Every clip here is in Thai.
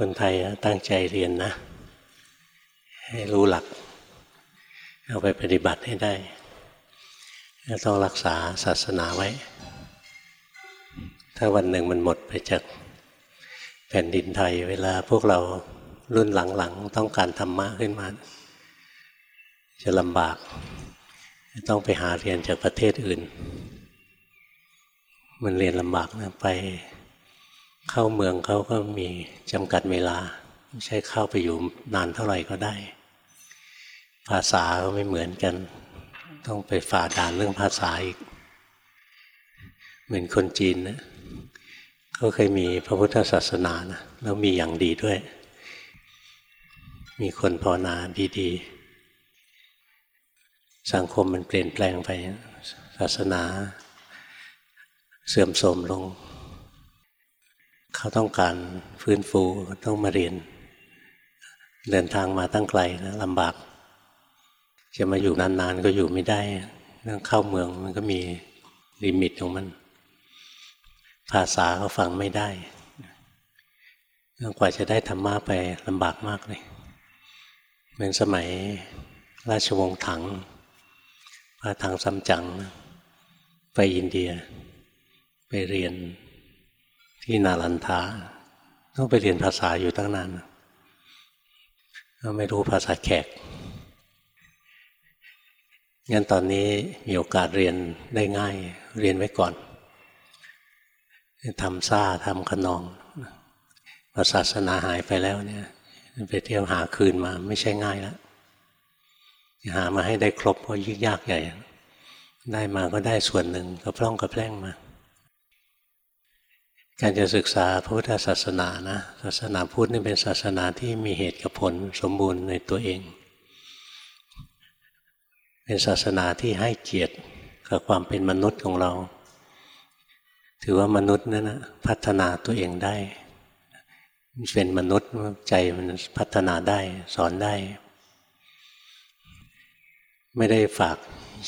คนไทยตั้งใจเรียนนะ ให้รู้หลัก เอาไปปฏิบัติให้ได้ต้องรักษาศาสนาไว้ ถ้าวันหนึ่งมันหมดไปจากแผ่นดินไทย เวลาพวกเรารุ่นหลังๆ ต้องการธรรมะขึ้นมา จะลำบาก ต้องไปหาเรียนจากประเทศอื่น มันเรียนลำบากนะไป เข้าเมืองเขาก็มีจำกัดเวลา ไม่ใช่เข้าไปอยู่นานเท่าไหร่ก็ได้ ภาษาก็ไม่เหมือนกัน ต้องไปฝ่าด่านเรื่องภาษาอีก เหมือนคนจีนนะเขาเคยมีพระพุทธศาสนานะแล้วมีอย่างดีด้วย มีคนภาวนาดีๆ สังคมมันเปลี่ยนแปลงไปศาสนาเสื่อมโทรมลง เขาต้องการฟื้นฟูต้องมาเรียน เดินทางมาตั้งไกลนะลำบาก จะมาอยู่นานๆก็อยู่ไม่ได้เรื่องเข้าเมืองมันก็มีลิมิตของมัน ภาษาเขาฟังไม่ได้กว่าจะได้ธรรมะไปลำบากมากเลยเหมือนสมัยราชวงศ์ถังพระถังซัมจั๋งไปอินเดีย ไปเรียน ที่นาลันทาต้องไปเรียนภาษาอยู่ตั้งนานไม่รู้ภาษาแขกงั้นตอนนี้มีโอกาสเรียนได้ง่าย เรียนไว้ก่อนทำซ่าทำขนองศาสนาหายไปแล้วเนี่ยไปเที่ยวหาคืนมาไม่ใช่ง่ายแล้วหามาให้ได้ครบเพราะยิ่งยากใหญ่ ได้มาก็ได้ส่วนหนึ่งก็พร่องกระแพร่งมา การจะศึกษาพระพุทธศาสนานะศาสนาพุทธนี่เป็นศาสนาที่มีเหตุกับผลสมบูรณ์ในตัวเอง เป็นศาสนาที่ให้เกียรติกับความเป็นมนุษย์ของเรา ถือว่ามนุษย์นั้นนะพัฒนาตัวเองได้ เป็นมนุษย์ใจมันพัฒนาได้สอนได้ ไม่ได้ฝาก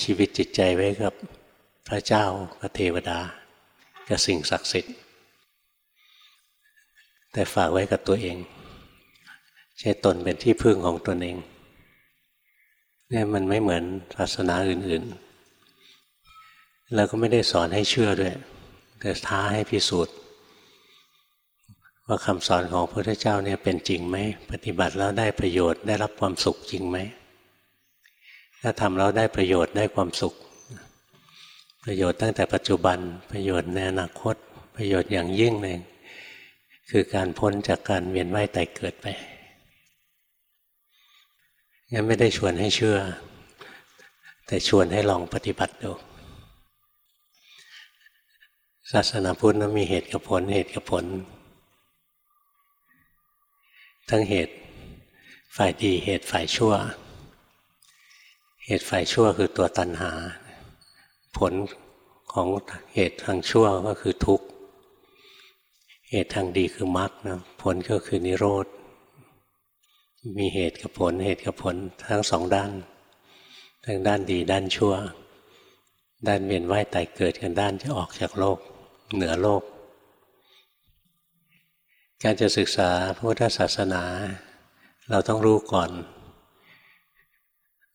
ชีวิตจิตใจไว้กับพระเจ้ากับเทวดา กับสิ่งศักดิ์สิทธิ์ แต่ฝากไว้กับตัวเอง ใช้ตนเป็นที่พึ่งของตนเองเนี่ยมันไม่เหมือนศาสนาอื่นๆ แล้วก็ไม่ได้สอนให้เชื่อด้วย แต่ท้าให้พิสูจน์ ว่าคำสอนของพระพุทธเจ้าเนี่ยเป็นจริงไหม ปฏิบัติแล้วได้ประโยชน์ได้รับความสุขจริงไหม ถ้าทำแล้วได้ประโยชน์ได้ความสุข ประโยชน์ตั้งแต่ปัจจุบันประโยชน์ในอนาคต ประโยชน์อย่างยิ่งเลย คือการพ้นจากการเวียนว่ายตายเกิดไปยังไม่ได้ชวนให้เชื่อ แต่ชวนให้ลองปฏิบัติดูศาสนาพุทธนั้นมีเหตุกับผลเหตุกับผล ทั้งเหตุฝ่ายดีเหตุฝ่ายชั่ว เหตุฝ่ายชั่วคือตัวตัณหา ผลของเหตุทางชั่วก็คือทุกข์ เหตุทางดีคือมรรคนะผลก็คือนิโรธ มีเหตุกับผล เหตุกับผลทั้งสองด้าน ทั้งด้านดีด้านชั่ว ด้านเวียนว่ายตายเกิดกันด้านจะออกจากโลก เหนือโลก การจะศึกษาพุทธศาสนา เราต้องรู้ก่อน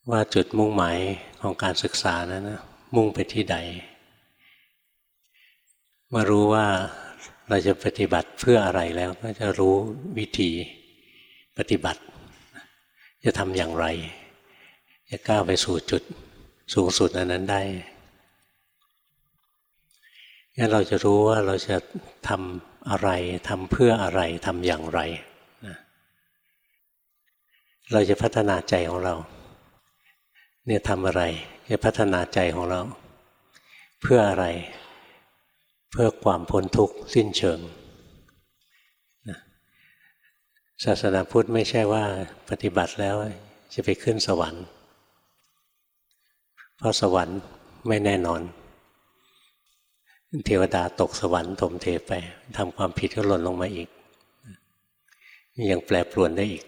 ว่าจุดมุ่งหมายของการศึกษานั้นนะมุ่งไปที่ใดมารู้ว่า เราจะปฏิบัติเพื่ออะไรแล้วก็จะรู้วิธีปฏิบัติ จะทำอย่างไร จะก้าวไปสู่จุดสูงสุดอันนั้นได้งั้นเราจะรู้ว่าเราจะทำอะไรทำเพื่ออะไรทำอย่างไรนะเราจะพัฒนาใจของเรา เนี่ยทำอะไร จะพัฒนาใจของเรา เพื่ออะไร เพื่อความพ้นทุกข์สิ้นเชิงนะศาสนาพุทธไม่ใช่ว่าปฏิบัติแล้วจะไปขึ้นสวรรค์ เพราะสวรรค์ไม่แน่นอน เทวดาตกสวรรค์ถมเทไปทำความผิดก็หล่นลงมาอีก ยังแปรปรวนได้อีก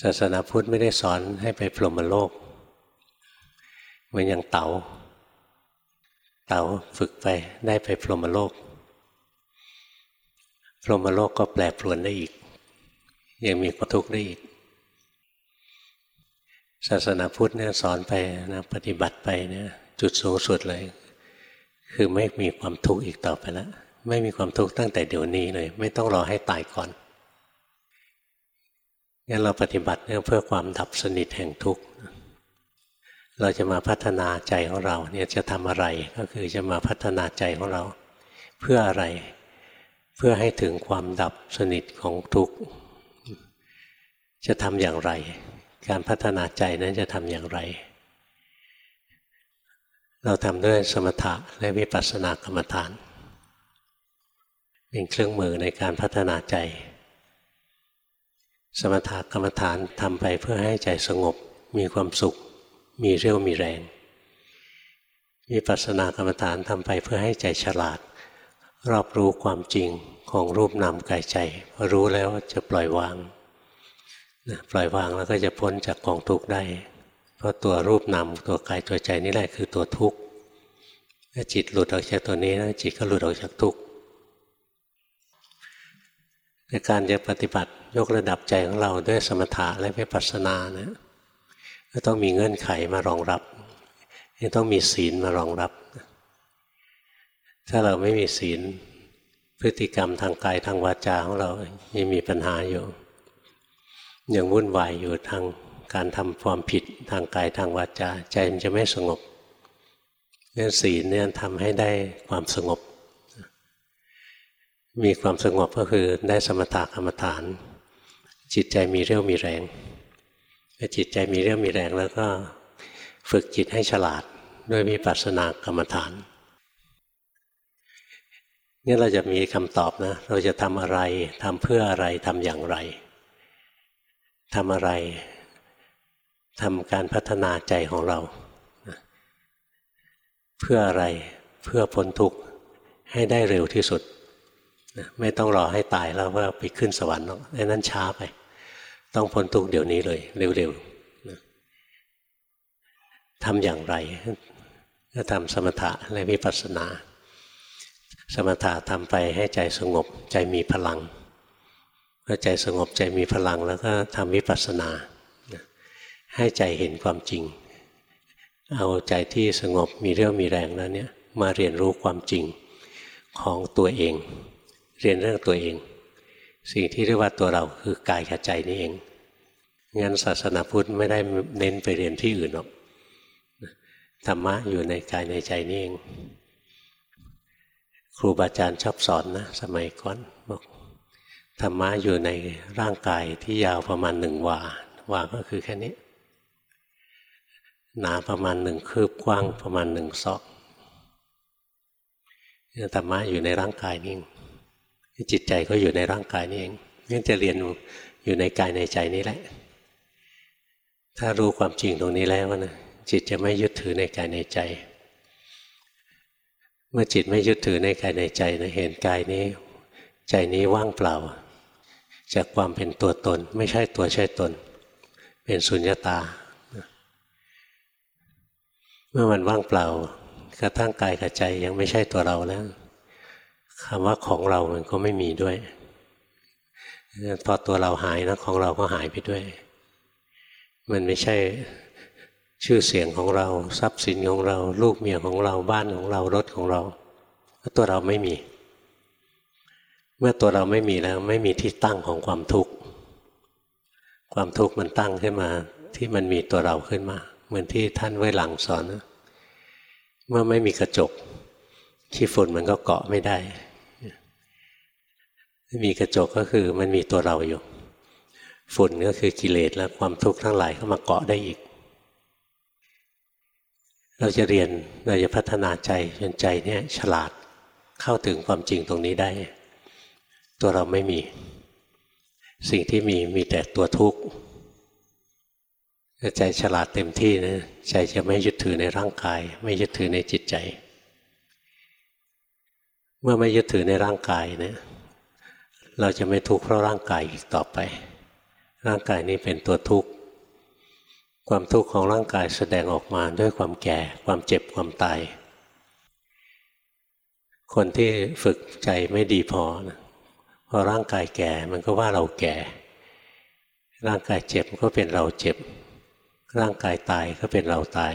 ศาสนาพุทธไม่ได้สอนให้ไปพรหมโลกเหมือนอย่างเต๋า เต๋าฝึกไปได้ไปพรหมโลก พรหมโลกก็แปรปรวนได้อีก ยังมีความทุกข์ได้อีก ศาสนาพุทธเนี่ยสอนไปนะปฏิบัติไปเนี่ยจุดสูงสุดเลย คือไม่มีความทุกข์อีกต่อไปแล้วไม่มีความทุกข์ตั้งแต่เดี๋ยวนี้เลย ไม่ต้องรอให้ตายก่อนงั้นเราปฏิบัติเนี่ยเพื่อความดับสนิทแห่งทุกข์ เราจะมาพัฒนาใจของเราเนี่ยจะทำอะไรก็คือจะมาพัฒนาใจของเรา เพื่ออะไร เพื่อให้ถึงความดับสนิทของทุกข์จะทำอย่างไร การพัฒนาใจนั้นจะทำอย่างไร เราทำด้วยสมถะและวิปัสสนากรรมฐาน เป็นเครื่องมือในการพัฒนาใจ สมถะกรรมฐานทำไปเพื่อให้ใจสงบมีความสุข มีเรี่ยวมีแรงวิปัสสนากรรมฐานทำไปเพื่อให้ใจฉลาด รอบรู้ความจริงของรูปนามกายใจพอรู้แล้วจะปล่อยวางปล่อยวางแล้วก็จะพ้นจากกองทุกข์ได้ เพราะตัวรูปนามตัวกายตัวใจนี่แหละคือตัวทุกข์ถ้าจิตหลุดออกจากตัวนี้นะจิตก็หลุดออกจากทุกข์ในการจะปฏิบัติยกระดับใจของเราด้วยสมถะและวิปัสสนานะ ก็ต้องมีเงื่อนไขมารองรับยังต้องมีศีลมารองรับ ถ้าเราไม่มีศีล พฤติกรรมทางกายทางวาจาของเรายังมีปัญหาอยู่ ยังวุ่นวายอยู่ทางการทำความผิดทางกายทางวาจา ใจมันจะไม่สงบเรื่องศีลเนี่ยทำให้ได้ความสงบ มีความสงบก็คือได้สมถะกรรมฐาน จิตใจมีเรี่ยวมีแรง จิตใจมีเรี่ยวมีแรงแล้วก็ฝึกจิตให้ฉลาดด้วยวิปัสนากรรมฐานนี่เราจะมีคำตอบนะ เราจะทำอะไรทำเพื่ออะไรทำอย่างไรทำอะไรทำการพัฒนาใจของเรา เพื่ออะไรเพื่อพ้นทุกข์ให้ได้เร็วที่สุด ไม่ต้องรอให้ตายแล้วว่าไปขึ้นสวรรค์ไอ้นั้นช้าไป ต้องพ้นทุกข์เดี๋ยวนี้เลย เร็วๆทำอย่างไรก็ทำสมถะและวิปัสสนา สมถะทำไปให้ใจสงบใจมีพลังพอใจสงบใจมีพลังแล้วก็ทำวิปัสสนา ให้ใจเห็นความจริง เอาใจที่สงบมีเรี่ยวมีแรงแล้วเนี่ยมาเรียนรู้ความจริงของตัวเอง เรียนเรื่องตัวเอง สิ่งที่เรียกว่าตัวเราคือกายกับใจนี่เองงั้นศาสนาพุทธไม่ได้เน้นไปเรียนที่อื่นหรอกธรรมะอยู่ในกายในใจนี่เอง ครูบาอาจารย์ชอบสอนนะ สมัยก่อนบอกธรรมะอยู่ในร่างกายที่ยาวประมาณหนึ่งวา วาก็คือแค่นี้ หนาประมาณหนึ่งคืบกว้างประมาณหนึ่งซอกธรรมะอยู่ในร่างกายนี่เอง จิตใจก็อยู่ในร่างกายนี่เองงั้นจะเรียนอยู่ในกายในใจนี้แหละ ถ้ารู้ความจริงตรงนี้แล้วนะจิตจะไม่ยึดถือในกายในใจ เมื่อจิตไม่ยึดถือในกายในใจนะเห็นกายนี้ ใจนี้ว่างเปล่า จากความเป็นตัวตน ไม่ใช่ตัวใช่ตน เป็นสุญญตา เมื่อมันว่างเปล่า กระทั่งกายกับใจยังไม่ใช่ตัวเราแล้ว คำว่าของเรามันก็ไม่มีด้วยพอตัวเราหายนะของเราก็หายไปด้วย มันไม่ใช่ชื่อเสียงของเรา ทรัพย์สินของเรา ลูกเมียของเราบ้านของเรารถของเราตัวเราไม่มี เมื่อตัวเราไม่มีแล้ว ไม่มีที่ตั้งของความทุกข์ความทุกข์มันตั้งขึ้นมา ที่มันมีตัวเราขึ้นมา เหมือนที่ท่านไว้หลังสอนนะเมื่อไม่มีกระจกขี้ฝุ่นมันก็เกาะไม่ได้ มีกระจกก็คือมันมีตัวเราอยู่ ฝุ่นก็คือกิเลสและความทุกข์ทั้งหลายเข้ามาเกาะได้อีก เราจะเรียนเราจะพัฒนาใจจนใจเนี่ยฉลาดเข้าถึงความจริงตรงนี้ได้ ตัวเราไม่มี สิ่งที่มีมีแต่ตัวทุกข์ใจฉลาดเต็มที่นะใจจะไม่ยึดถือในร่างกาย ไม่ยึดถือในจิตใจ เมื่อไม่ยึดถือในร่างกายเนะ เราจะไม่ทุกข์เพราะร่างกายอีกต่อไป ร่างกายนี้เป็นตัวทุกข์ ความทุกข์ของร่างกายแสดงออกมาด้วยความแก่ ความเจ็บความตาย คนที่ฝึกใจไม่ดีพอนะพอร่างกายแก่มันก็ว่าเราแก่ ร่างกายเจ็บก็เป็นเราเจ็บ ร่างกายตายก็เป็นเราตาย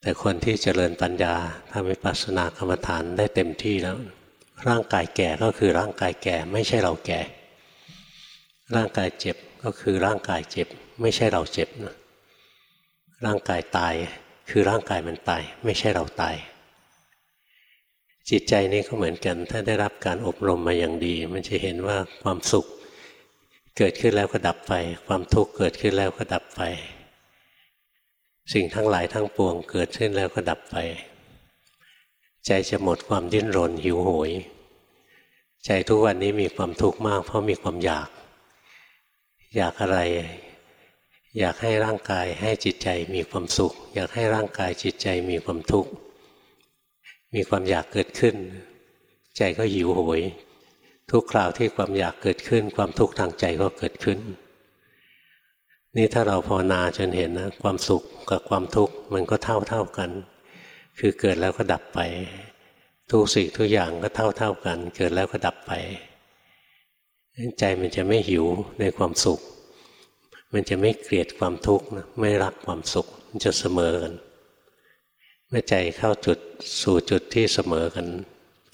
แต่คนที่เจริญปัญญาทำให้ปัสสนากรรมฐานได้เต็มที่แล้ว ร่างกายแก่ก็คือร่างกายแก่ไม่ใช่เราแก่ ร่างกายเจ็บก็คือร่างกายเจ็บ ไม่ใช่เราเจ็บนะร่างกายตายคือร่างกายมันตาย ไม่ใช่เราตาย จิตใจนี้ก็เหมือนกัน ถ้าได้รับการอบรมมาอย่างดี มันจะเห็นว่าความสุขเกิดขึ้นแล้วก็ดับไป ความทุกข์เกิดขึ้นแล้วก็ดับไป สิ่งทั้งหลายทั้งปวงเกิดขึ้นแล้วก็ดับไป ใจจะหมดความดิ้นรนหิวโหย ใจทุกวันนี้มีความทุกข์มาก เพราะมีความอยาก อยากอะไร อยากให้ร่างกายให้จิตใจมีความสุข อยากให้ร่างกายจิตใจมีความทุกข์มีความอยากเกิดขึ้น ใจก็หิวโหย ทุกคราวที่ความอยากเกิดขึ้น ความทุกข์ทางใจก็เกิดขึ้น นี่ถ้าเราภาวนาจนเห็นนะความสุขกับความทุกข์มันก็เท่าเท่ากัน คือเกิดแล้วก็ดับไป ทุกสิ่งทุกอย่างก็เท่าเท่ากัน เกิดแล้วก็ดับไป ใจมันจะไม่หิวในความสุข มันจะไม่เกลียดความทุกข์ไม่รักความสุข มันจะเสมอกัน เมื่อใจเข้าจุดสู่จุดที่เสมอกัน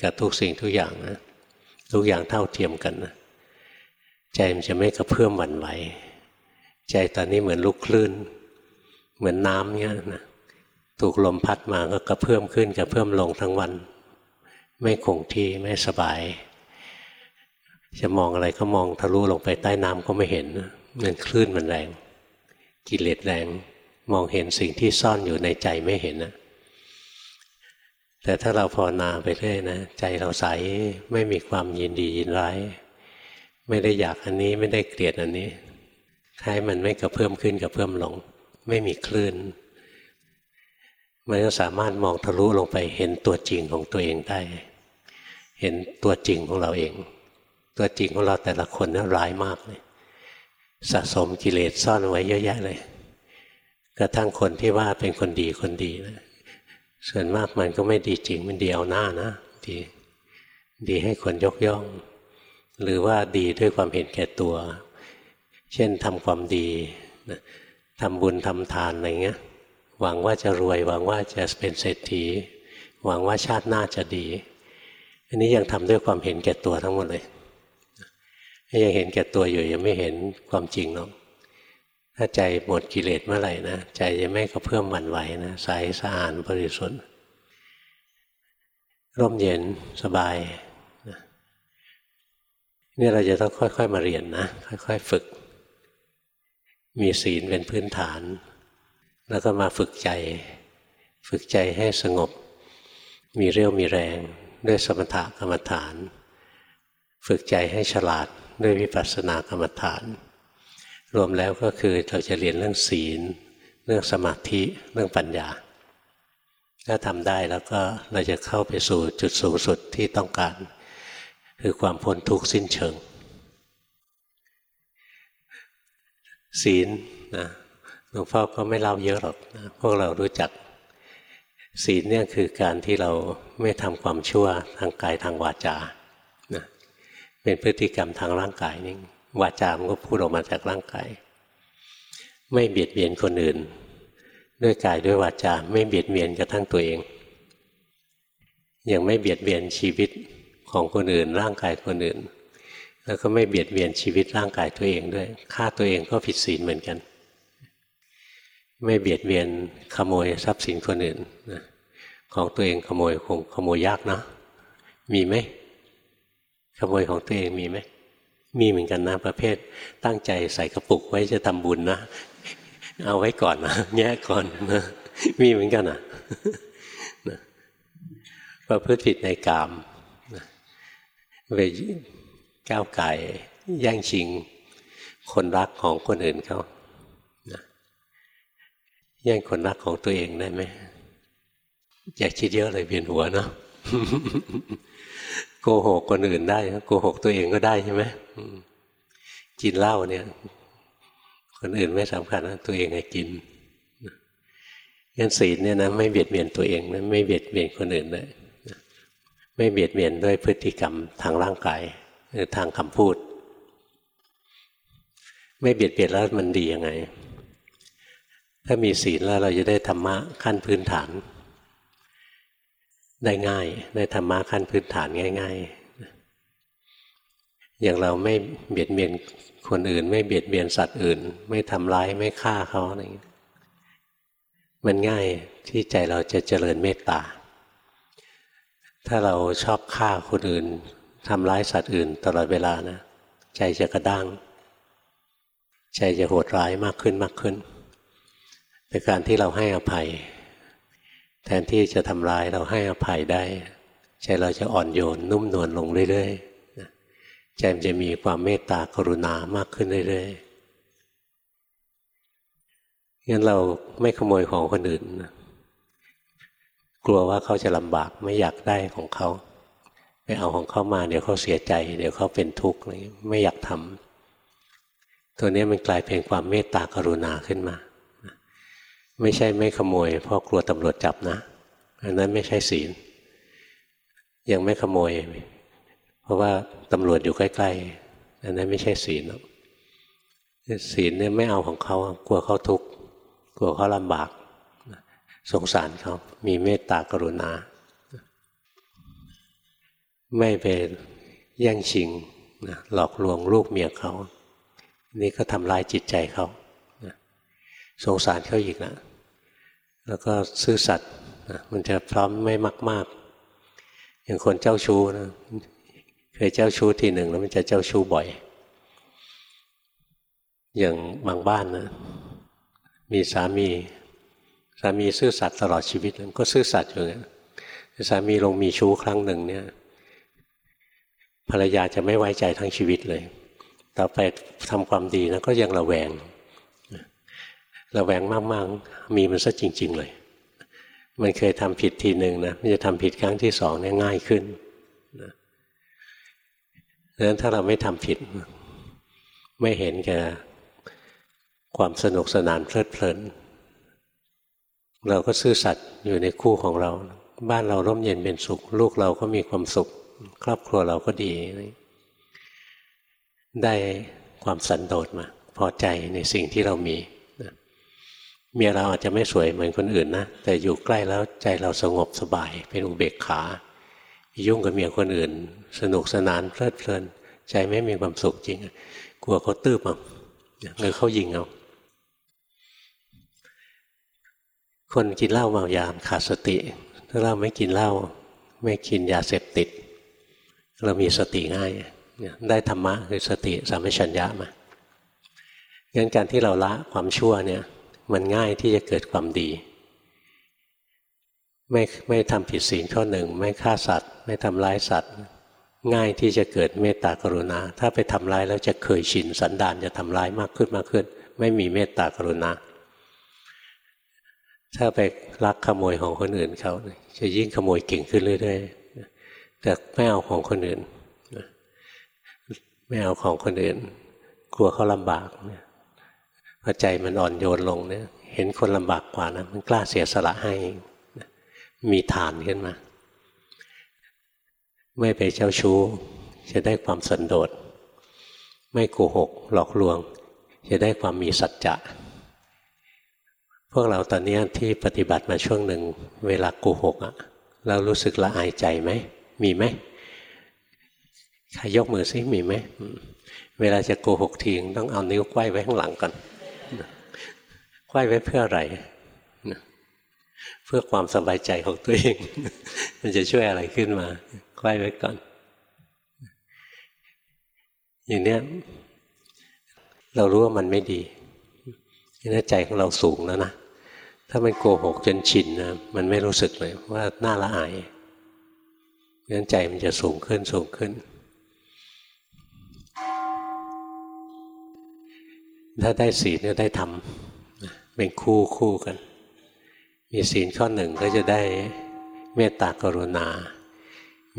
กับทุกสิ่งทุกอย่างนะทุกอย่างเท่าเทียมกันนะใจมันจะไม่กระเพื่อมหวั่นไหว ใจตอนนี้เหมือนลูกคลื่น เหมือนน้ำเนี้ยนะ ถูกลมพัดมาก็กระเพื่อมขึ้นกระเพื่อมลงทั้งวัน ไม่คงที่ไม่สบาย จะมองอะไรก็มองทะลุลงไปใต้น้ำก็ไม่เห็นมันคลื่นมันแรง กิเลสแรง มองเห็นสิ่งที่ซ่อนอยู่ในใจไม่เห็นนะแต่ถ้าเราภาวนาไปเรื่อยนะใจเราใสไม่มีความยินดียินร้าย ไม่ได้อยากอันนี้ไม่ได้เกลียดอันนี้คล้ายมันไม่กระเพิ่มขึ้นกระเพิ่มลง ไม่มีคลื่น มันก็สามารถมองทะลุลงไปเห็นตัวจริงของตัวเองได้ เห็นตัวจริงของเราเอง ตัวจริงของเราแต่ละคนนี่ร้ายมากเลยสะสมกิเลสซ่อนไว้เยอะแยะเลย กระทั่งคนที่ว่าเป็นคนดีคนดีนะส่วนมากมันก็ไม่ดีจริงมันดีเอาหน้านะดีดีให้คนยกย่อง หรือว่าดีด้วยความเห็นแก่ตัว เช่นทำความดีทำบุญทำทานอะไรเงี้ย หวังว่าจะรวย หวังว่าจะเป็นเศรษฐี หวังว่าชาติหน้าจะดี อันนี้ยังทำด้วยความเห็นแก่ตัวทั้งหมดเลยยังเห็นแก่ตัวอยู่ยังไม่เห็นความจริงหรอกถ้าใจหมดกิเลสเมื่อไหร่นะใจจะไม่กระเพื่อมหวั่นไหวนะใสสะอาดบริสุทธิ์ร่มเย็นสบายนี่เราจะต้องค่อย ๆ มาเรียนนะ ค่อย ๆ ฝึก มีศีลเป็นพื้นฐาน แล้วก็มาฝึกใจ ฝึกใจให้สงบ มีเรี่ยวมีแรงด้วยสมถกรรมฐาน ฝึกใจให้ฉลาดด้วยวิปัสสนากรรมฐาน รวมแล้วก็คือเราจะเรียนเรื่องศีล เรื่องสมาธิเรื่องปัญญา ถ้าทำได้แล้วก็เราจะเข้าไปสู่จุดสูงสุดที่ต้องการ คือความพ้นทุกข์สิ้นเชิง ศีลนะ หลวงพ่อก็ไม่เล่าเยอะหรอกนะพวกเรารู้จักศีลเนี่ยคือการที่เราไม่ทำความชั่วทางกายทางวาจานะเป็นพฤติกรรมทางร่างกายนี่วาจามันก็พูดออกมาจากร่างกาย ไม่เบียดเบียนคนอื่น ด้วยกายด้วยวาจา ไม่เบียดเบียนกระทั่งตัวเองยังไม่เบียดเบียนชีวิตของคนอื่น ร่างกายคนอื่น แล้วก็ไม่เบียดเบียนชีวิตร่างกายตัวเองด้วยฆ่าตัวเองก็ผิดศีลเหมือนกัน ไม่เบียดเบียนขโมยทรัพย์สินคนอื่นของตัวเองขโมยคงขโมยยากนะ มีไหมขโมยของตัวเองมีไหมมีเหมือนกันนะประเภท ตั้งใจใส่กระปุกไว้จะทำบุญนะ เอาไว้ก่อนนะแยกก่อนนะมีเหมือนกันนะประพฤติผิดในกามไปก้าวไก่แย่งชิง คนรักของคนอื่นเขา แย่งคนรักของตัวเองได้ไหมอยากคิดเยอะเลยเวียนหัวเนาะโกหกคนอื่นได้โกหกตัวเองก็ได้ใช่ไหมกินเหล้าเนี่ย คนอื่นไม่สำคัญนะตัวเองไงกินงั้นศีลเนี่ยนะไม่เบียดเบียนตัวเองนะไม่เบียดเบียนคนอื่นเลยไม่เบียดเบียนด้วยพฤติกรรมทางร่างกายหรือทางคำพูด ไม่เบียดเบียนแล้วมันดียังไง ถ้ามีศีลแล้วเราจะได้ธรรมะขั้นพื้นฐาน ได้ง่ายได้ธรรมะขั้นพื้นฐานง่าย ๆ อย่างเราไม่เบียดเบียนคนอื่น ไม่เบียดเบียนสัตว์อื่น ไม่ทำร้ายไม่ฆ่าเขาอะไรอย่างนี้มันง่ายที่ใจเราจะเจริญเมตตา ถ้าเราชอบฆ่าคนอื่นทำร้ายสัตว์อื่นตลอดเวลานะ ใจจะกระด้าง ใจจะโหดร้ายมากขึ้นมากขึ้น แต่การที่เราให้อภัย แทนที่จะทำร้ายเราให้อภัยได้ ใจเราจะอ่อนโยนนุ่มนวลลงเรื่อยๆใจมันจะมีความเมตตากรุณามากขึ้นเรื่อยๆงั้นเราไม่ขโมยของคนอื่นกลัวว่าเขาจะลำบากไม่อยากได้ของเขาไปเอาของเขามา เดี๋ยวเขาเสียใจ เดี๋ยวเขาเป็นทุกข์ไม่อยากทำตัวนี้มันกลายเป็นความเมตตากรุณาขึ้นมา ไม่ใช่ไม่ขโมย เพราะกลัวตำรวจจับนะ อันนั้นไม่ใช่ศีล ยังไม่ขโมย เพราะว่าตำรวจอยู่ใกล้ ๆ อันนั้นไม่ใช่ศีลศีลเนี่ยไม่เอาของเขากลัวเขาทุกข์กลัวเขาลำบาก สงสารเขา มีเมตตากรุณา ไม่ไปแย่งชิงนะหลอกลวงลูกเมียเขา นี่ก็ทำลายจิตใจเขา สงสารเขาอีกนะแล้วก็ซื่อสัตย์มันจะพร้อมไม่มาก ๆ อย่างคนเจ้าชู้นะเคยเจ้าชู้ทีหนึ่งแล้วมันจะเจ้าชู้บ่อย อย่างบางบ้านนะ มีสามีสามีซื่อสัตย์ตลอดชีวิตก็ซื่อสัตย์อยู่เนี่ยสามีลงมีชู้ครั้งหนึ่งเนี่ยภรรยาจะไม่ไว้ใจทั้งชีวิตเลย ต่อไปทำความดีนะก็ยังระแวง ระแวงมากๆ มีมันซะจริง ๆ เลย มันเคยทำผิดทีหนึ่งนะมันจะทำผิดครั้งที่สองเนี่ยง่ายขึ้นดังนั้นถ้าเราไม่ทำผิด ไม่เห็นแก่ความสนุกสนานเพลิดเพลิน เราก็ซื่อสัตย์อยู่ในคู่ของเรา บ้านเราร่มเย็นเป็นสุข ลูกเราก็มีความสุข ครอบครัวเราก็ดี ได้ความสันโดษมา พอใจในสิ่งที่เรามี เมียเราอาจจะไม่สวยเหมือนคนอื่นนะแต่อยู่ใกล้แล้วใจเราสงบสบายเป็นอุเบกขายุ่งกับเมียคนอื่น สนุกสนานเพลิดเพลิน ใจไม่มีความสุขจริง กลัวเขาตื้อเอาหรือเขายิงเอาคนกินเหล้าเมายามขาดสติถ้าเราไม่กินเหล้าไม่กินยาเสพติด เรามีสติง่ายได้ธรรมะคือสติสัมปชัญญะมางั้นการที่เราละความชั่วเนี่ย มันง่ายที่จะเกิดความดี ไม่ไม่ทำผิดศีลข้อหนึ่ง ไม่ฆ่าสัตว์ ไม่ทำร้ายสัตว์ ง่ายที่จะเกิดเมตตากรุณา ถ้าไปทำร้ายแล้วจะเคยชินสันดานจะทำร้ายมากขึ้นมากขึ้น ไม่มีเมตตากรุณา ถ้าไปลักขโมยของคนอื่นเขาจะยิ่งขโมยเก่งขึ้นเรื่อยๆแต่ไม่เอาของคนอื่น ไม่เอาของคนอื่น กลัวเขาลำบากเนี่ย พอใจมันอ่อนโยนลงเนี่ยเห็นคนลำบากกว่านะมันกล้าเสียสละให้มีฐานขึ้นมา ไม่ไปเจ้าชู้ จะได้ความสันโดษไม่โกหก หลอกลวง จะได้ความมีสัจจะ พวกเราตอนนี้ที่ปฏิบัติมาช่วงหนึ่ง เวลาโกหกอะเรารู้สึกละอายใจไหม มีไหมใครยกมือซิมีไหม เวลาจะโกหกทีต้องเอานิ้วไขว้ไว้ข้างหลังก่อน ไขว้ไว้เพื่ออะไรเพื่อความสบายใจของตัวเอง มันจะช่วยอะไรขึ้นมาไขว้ไว้ก่อน อย่างเนี้ยเรารู้ว่ามันไม่ดีนี่ใจของเราสูงแล้วนะถ้ามันโกหกจนชินนะมันไม่รู้สึกเลยว่าน่าละอายงั้นใจมันจะสูงขึ้นสูงขึ้น ถ้าได้ศีลก็ได้ทำ เป็นคู่คู่กัน มีศีลข้อหนึ่งก็จะได้เมตตากรุณา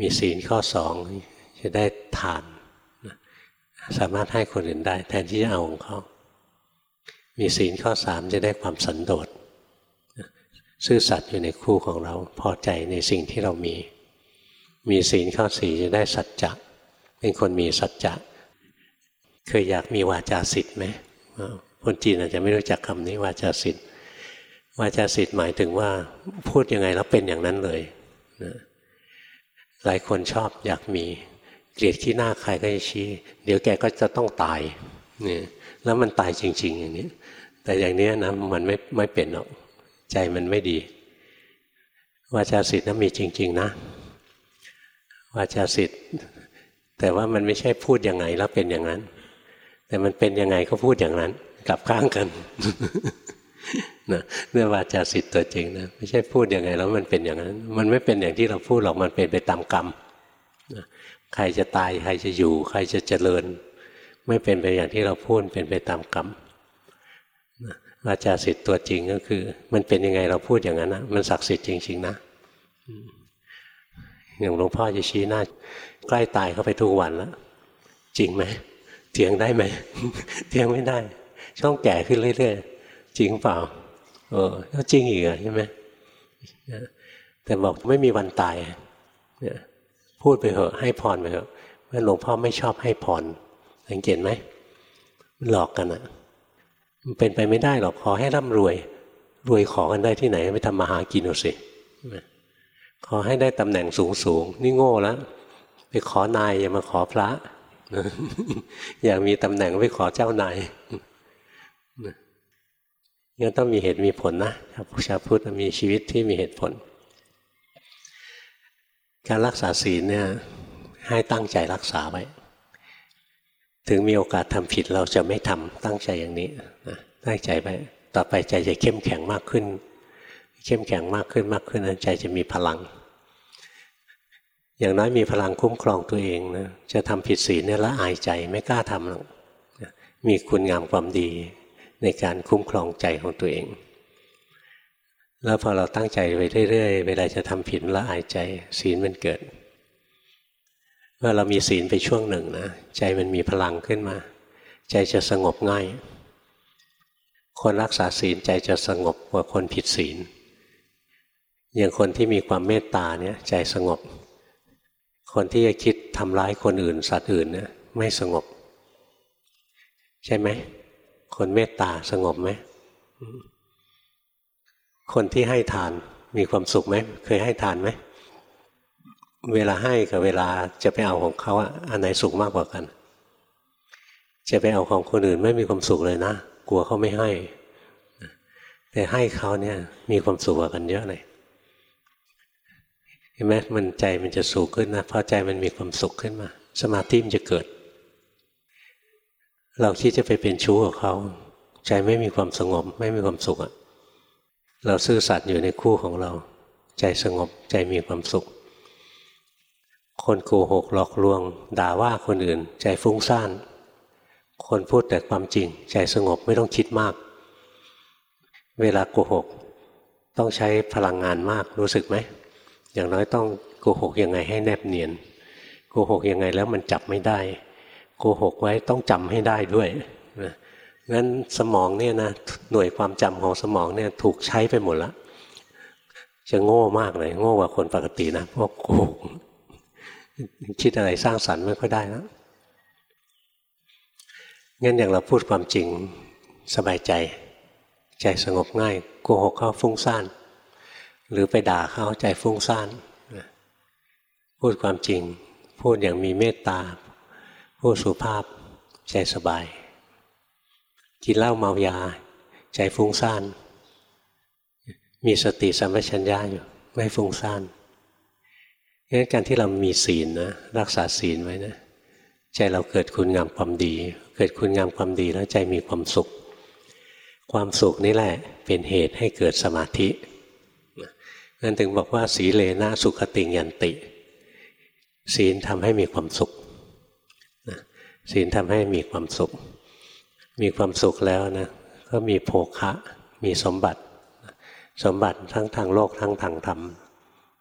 มีศีลข้อสองจะได้ทาน สามารถให้คนอื่นได้ แทนที่จะเอาของเขา มีศีลข้อสามจะได้ความสันโดษซื่อสัตย์อยู่ในคู่ของเราพอใจในสิ่งที่เรามี มีศีลข้อสี่จะได้สัจจะเป็นคนมีสัจจะเคยอยากมีวาจาสิทธิ์ไหม คนจีนอาจจะไม่รู้จักคำนี้วาจาสิทธิ์วาจาสิทธิ์หมายถึงว่าพูดยังไงแล้วเป็นอย่างนั้นเลยนะหลายคนชอบอยากมีเกลียดขี้หน้าใครก็จะชี้ เดี๋ยวแกก็จะต้องตายนี่แล้วมันตายจริง ๆ อย่างนี้ แต่อย่างนี้นะมันไม่ไม่เป็นหรอกใจมันไม่ดีวาจาสิทธิ์นั้นมีจริง ๆ นะวาจาสิทธิ์แต่ว่ามันไม่ใช่พูดยังไงแล้วเป็นอย่างนั้น แต่มันเป็นยังไงก็พูดอย่างนั้น กลับข้างกันนะเรื่อวาจาสิทธิ์ตัวจริงนะไม่ใช่พูดยังไงแล้วมันเป็นอย่างนั้น มันไม่เป็นอย่างที่เราพูดหรอกมันเป็นไปตามกรรมใครจะตายใครจะอยู่ ใครจะเจริญ ไม่เป็นไปอย่างที่เราพูดเป็นไปตามกรรมวาจาสิทธิ์ตัวจริงก็คือ มันเป็นยังไงเราพูดอย่างนั้นนะมันศักดิ์สิทธิ์จริง ๆ นะอย่างหลวงพ่อจะชี้หน้า ใกล้ตายเข้าไปทุกวันแล้วจริงไหมเถียงได้ไหมเถียงไม่ได้ ช่องแก่ขึ้นเรื่อยๆ จริงเปล่า เออก็จริงอีกใช่ไหมแต่บอกไม่มีวันตายเนี่ยพูดไปเถอะให้พรไปเถอะเพราะหลวงพ่อไม่ชอบให้พรสังเกตไหมมันหลอกกันอะมันเป็นไปไม่ได้หรอกขอให้ร่ำรวย รวยขอกันได้ที่ไหนไปทำมาหากินเอาสิขอให้ได้ตำแหน่งสูงสูงนี่โง่แล้วไปขอนายอย่ามาขอพระ อยากมีตำแหน่งไปขอเจ้านาย ยังต้องมีเหตุมีผลนะครับชาวพุทธมีชีวิตที่มีเหตุผล การรักษาศีลเนี่ยให้ตั้งใจรักษาไว้ ถึงมีโอกาสทำผิดเราจะไม่ทำตั้งใจอย่างนี้ตั้งใจไปต่อไปใจจะเข้มแข็งมากขึ้น เข้มแข็งมากขึ้นมากขึ้นนั้นใจจะมีพลัง อย่างน้อยมีพลังคุ้มครองตัวเองนะจะทำผิดศีลเนี่ยละอายใจไม่กล้าทำหรอกมีคุณงามความดี ในการคุ้มครองใจของตัวเอง แล้วพอเราตั้งใจไปเรื่อยๆ เวลาจะทำผิดละอายใจศีลมันเกิดเมื่อเรามีศีลไปช่วงหนึ่งนะใจมันมีพลังขึ้นมา ใจจะสงบง่าย คนรักษาศีลใจจะสงบกว่าคนผิดศีลอย่างคนที่มีความเมตตาเนี่ยใจสงบ คนที่จะคิดทำร้ายคนอื่นสัตว์อื่นเนี่ยไม่สงบ ใช่ไหม คนเมตตาสงบไหม คนที่ให้ทานมีความสุขไหม เคยให้ทานไหม เวลาให้กับเวลาจะไปเอาของเขาอันไหนสุขมากกว่ากัน จะไปเอาของคนอื่นไม่มีความสุขเลยนะ กลัวเขาไม่ให้ แต่ให้เขาเนี่ยมีความสุขกว่ากันเยอะเลยเห็นไหมมันใจมันจะสูงขึ้นนะพอใจมันมีความสุขขึ้นมา สมาธิมันจะเกิด เราคิดจะไปเป็นชู้กับเขา ใจไม่มีความสงบ ไม่มีความสุขอะเราซื่อสัตย์อยู่ในคู่ของเรา ใจสงบใจมีความสุข คนโกหกหลอกลวง ด่าว่าคนอื่น ใจฟุ้งซ่านคนพูดแต่ความจริง ใจสงบไม่ต้องคิดมาก เวลาโกหก ต้องใช้พลังงานมากรู้สึกไหม อย่างน้อยต้องโกหกยังไงให้แนบเนียนโกหกยังไงแล้วมันจับไม่ได้ โกหกไว้ต้องจำให้ได้ด้วยนะงั้นสมองเนี่ยนะหน่วยความจำของสมองเนี่ยถูกใช้ไปหมดแล้วจะโง่มากเลย โง่กว่าคนปกตินะพวกโกหกคิดอะไรสร้างสรรค์ไม่ค่อยได้แล้วงั้นอย่างเราพูดความจริงสบายใจ ใจสงบง่ายโกหกเขาฟุ้งซ่าน หรือไปด่าเขาใจฟุ้งซ่านพูดความจริง พูดอย่างมีเมตตา พูดสุภาพใจสบาย กินเหล้าเมายา ใจฟุ้งซ่าน มีสติสัมปชัญญะอยู่ ไม่ฟุ้งซ่านงั้นการที่เรามีศีลนะรักษาศีลไว้นะใจเราเกิดคุณงามความดี เกิดคุณงามความดีแล้วใจมีความสุข ความสุขนี่แหละเป็นเหตุให้เกิดสมาธินั่นถึงบอกว่าสีเลนะสุขติยันติ ศีลทำให้มีความสุข ศีลทำให้มีความสุข มีความสุขแล้วนะก็มีโภคะ มีสมบัติ สมบัติทั้งทางโลกทั้งทางธรรม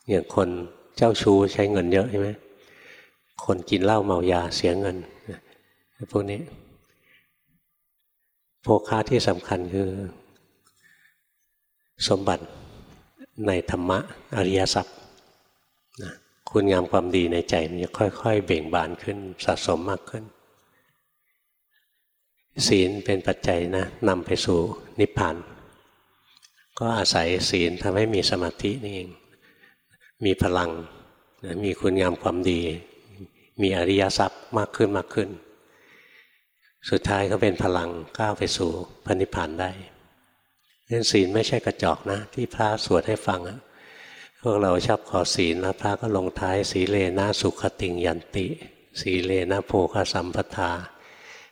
อย่างคนเจ้าชู้ใช้เงินเยอะใช่ไหมคนกินเหล้าเมายาเสียเงินพวกนี้โภคะที่สำคัญคือ สมบัติในธรรมะอริยสัจนะคุณงามความดีในใจมันจะค่อย ๆ เบ่งบานขึ้นสะสมมากขึ้น ศีลเป็นปัจจัยนะนำไปสู่นิพพานก็อาศัยศีลทำให้มีสมาธินี่เอง มีพลังมีคุณงามความดี มีอริยทรัพย์มากขึ้นมากขึ้น สุดท้ายก็เป็นพลังก้าวไปสู่พระนิพพานได้เรื่องศีลไม่ใช่กระจอกนะ ที่พระสวดให้ฟังอะพวกเราชอบขอศีลแล้วพระก็ลงท้าย สีเลนะสุขติงยันติ สีเลนะโภคสัมปทา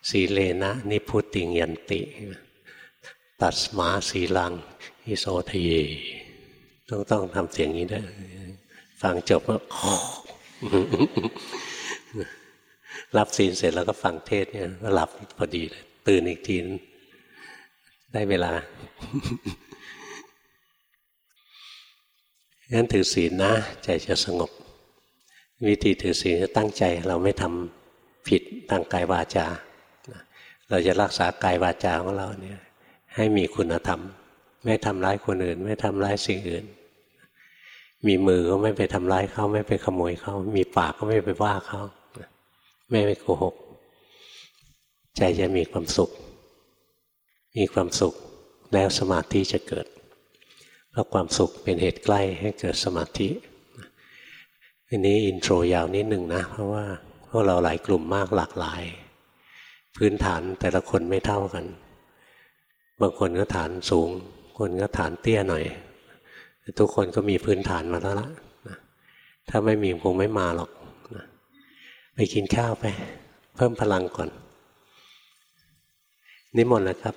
สีเลนะนิพุติงยันติ ตัดมาสีลังอิโสทเยต้องต้องทำเสียงนี้ด้วยฟังจบก็รับศีลเสร็จแล้วก็ฟังเทศเนี่ยก็หลับพอดีเลยตื่นอีกทีได้เวลางั้นถือศีลนะ ใจจะสงบ วิธีถือศีลจะตั้งใจเราไม่ทำผิดทางกายวาจา เราจะรักษากายวาจาของเราเนี่ยให้มีคุณธรรม ไม่ทำร้ายคนอื่น ไม่ทำร้ายสิ่งอื่น มีมือก็ไม่ไปทำร้ายเขาไม่ไปขโมยเขา มีปากก็ไม่ไปว่าเขาไม่ไปโกหก ใจจะมีความสุข มีความสุขแล้วสมาธิจะเกิด เพราะความสุขเป็นเหตุใกล้ให้เกิดสมาธิอันนี้อินโทรยาวนิดหนึ่งนะ เพราะว่าพวกเราหลายกลุ่มมากหลากหลาย พื้นฐานแต่ละคนไม่เท่ากัน บางคนก็ฐานสูง คนก็ฐานเตี้ยหน่อย ทุกคนก็มีพื้นฐานมาแล้วละถ้าไม่มีคงไม่มาหรอกไปกินข้าวไป เพิ่มพลังก่อน นิมนต์นะครับ